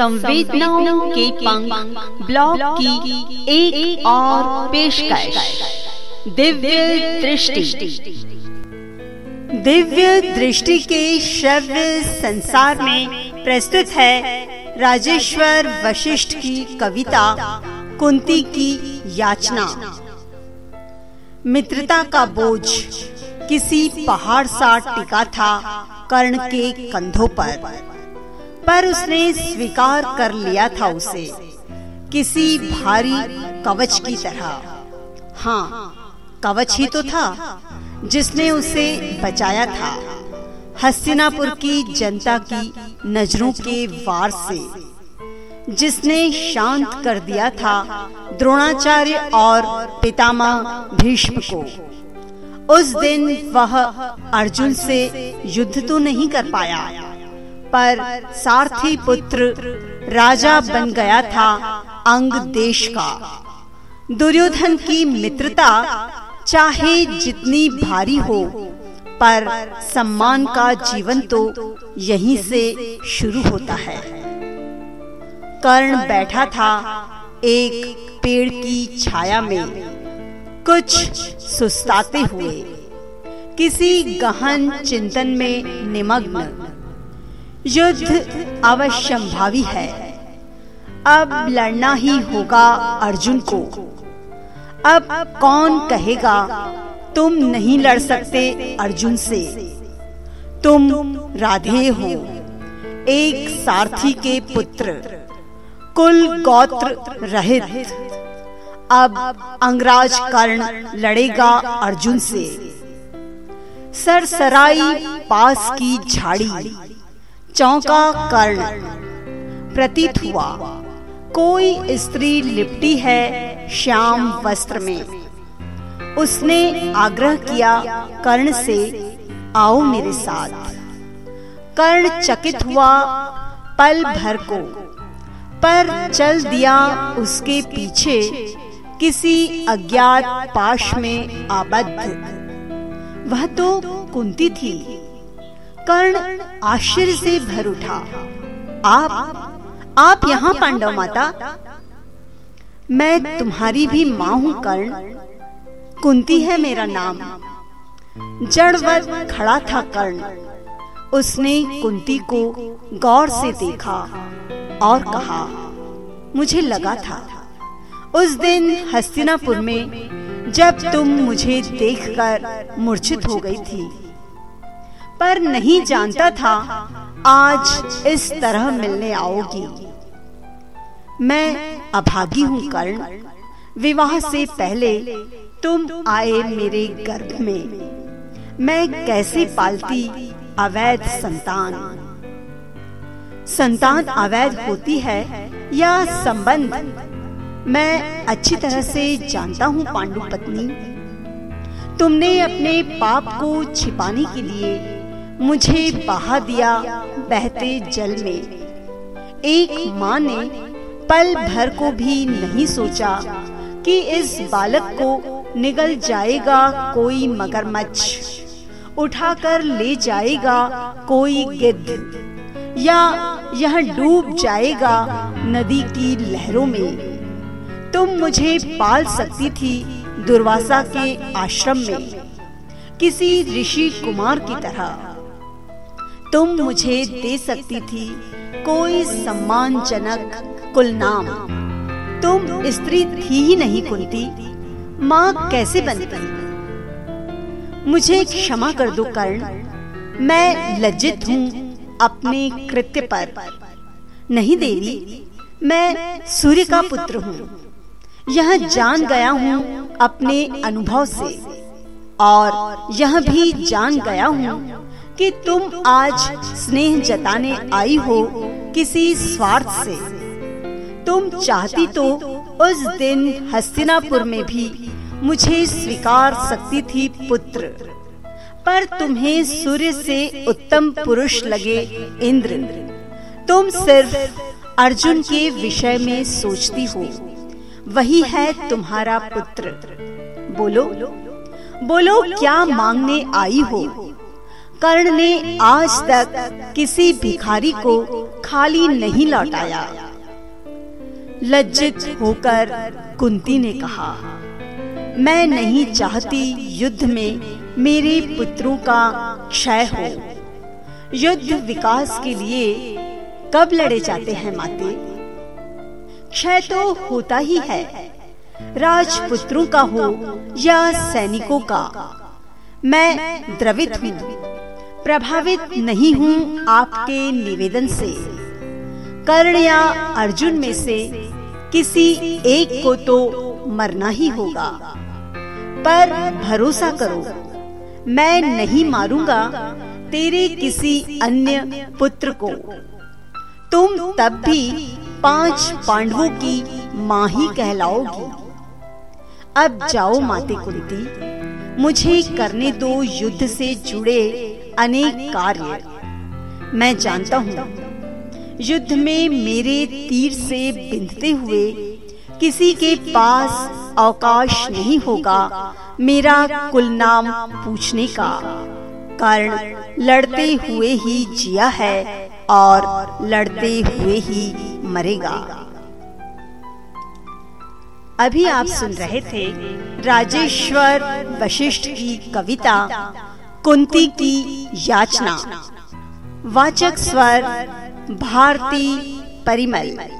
संवेदनाओं के पंख ब्लॉग की एक, और पेशकश। दिव्य दृष्टि। दिव्य दृष्टि के श्रव्य संसार में प्रस्तुत है राजेश्वर वशिष्ठ की कविता कुंती की याचना। मित्रता का बोझ किसी पहाड़ सा टिका था कर्ण के कंधों पर। पर उसने स्वीकार कर लिया था उसे, किसी भारी कवच की तरह। हाँ कवच ही तो था जिसने उसे बचाया था। हस्तिनापुर की जनता की नज़रों के वार से, जिसने शांत कर दिया था द्रोणाचार्य और पितामह भीष्म को। उस दिन वह अर्जुन से युद्ध तो नहीं कर पाया। पर सारथी पुत्र राजा बन गया था अंग देश का। दुर्योधन की मित्रता चाहे जितनी भारी हो, पर सम्मान का जीवन तो यहीं से शुरू होता है। कर्ण बैठा था एक पेड़ की छाया में। कुछ सुस्ताते हुए, किसी गहन चिंतन में निमग्न। युद्ध अवश्यंभावी है। अब लड़ना ही होगा अर्जुन को। अब कौन कहेगा, तुम नहीं लड़ सकते अर्जुन से। तुम राधे हो, एक सारथी के पुत्र। कुल गोत्र रहित। अब अंगराज कर्ण लड़ेगा अर्जुन से। सरसराई पास की झाड़ी। चौका कर्ण प्रतीत हुआ, कोई स्त्री लिपटी है श्याम वस्त्र में। उसने आग्रह किया, कर्ण से, आओ मेरे साथ। कर्ण चकित हुआ, पल भर को। पर चल दिया उसके पीछे किसी अज्ञात पाश में आबद्ध। वह तो कुंती थी। कर्ण आश्चर्य से भर उठा। आप आप यहाँ पांडव माता, मैं तुम्हारी भी माँ हूँ कर्ण। कुंती है मेरा नाम। जड़वत खड़ा था कर्ण। उसने कुंती को गौर से देखा और कहा, मुझे लगा था, उस दिन हस्तिनापुर में जब तुम मुझे देखकर मूर्छित हो गई थी पर नहीं जानता था, आज इस तरह मिलने आओगी। मैं अभागी हूँ कर्ण। विवाह से पहले तुम आए मेरे गर्भ में। मैं कैसे पालती अवैध संतान? संतान अवैध होती है या संबंध? मैं अच्छी तरह से जानता हूँ पांडु पत्नी तुमने अपने पाप को छिपाने के लिए मुझे बहा दिया बहते जल में। एक माँ ने पल भर को भी नहीं सोचा कि इस बालक को निगल जाएगा कोई मगरमच्छ, उठाकर ले जाएगा कोई गिद्ध, या यह डूब जाएगा नदी की लहरों में। तुम मुझे पाल सकती थी दुर्वासा के आश्रम में, किसी ऋषि कुमार की तरह। तुम मुझे दे सकती थी कोई सम्मानजनक कुल नाम तुम स्त्री थी ही नहीं कुंती, माँ कैसे बनती? मुझे क्षमा कर दो कर्ण, मैं लज्जित हूँ अपने कृत्य पर। नहीं देवी, मैं सूर्य का पुत्र हूँ, यह जान गया हूँ अपने अनुभव से, और यह भी जान गया हूँ कि तुम आज स्नेह जताने आई हो किसी स्वार्थ से। तुम चाहती तो उस दिन हस्तिनापुर में भी मुझे स्वीकार सकती थी पुत्र। पर तुम्हें सूर्य से उत्तम पुरुष लगे इंद्र। तुम सिर्फ़ अर्जुन के विषय में सोचती हो। वही है तुम्हारा पुत्र। बोलो बोलो, क्या मांगने आई हो? कर्ण ने आज तक किसी भिखारी को खाली नहीं लौटाया। लज्जित होकर कुंती ने कहा, मैं नहीं चाहती युद्ध में मेरे पुत्रों का क्षय हो। युद्ध विकास के लिए कब लड़े जाते हैं माते? क्षय तो होता ही है। राजपुत्रों का हो या सैनिकों का? मैं द्रवित हूँ। प्रभावित नहीं हूँ आपके निवेदन से। कर्ण या अर्जुन में से किसी एक को तो मरना ही होगा। पर भरोसा करो, मैं नहीं मारूँगा तेरे किसी अन्य पुत्र को। तुम तब भी पाँच पांडवों की माँ ही कहलाओगी। अब जाओ माते कुंती, मुझे करने दो युद्ध से जुड़े अनेक कार्य। मैं जानता हूँ। युद्ध में मेरे तीर से बिंधते हुए किसी के पास अवकाश नहीं होगा। मेरा कुल नाम पूछने का। कारण लड़ते हुए ही जिया है और लड़ते हुए ही मरेगा। अभी आप सुन रहे थे राजेश्वर वशिष्ठ की कविता। कुंती की याचना। वाचक स्वर भारती परिमल।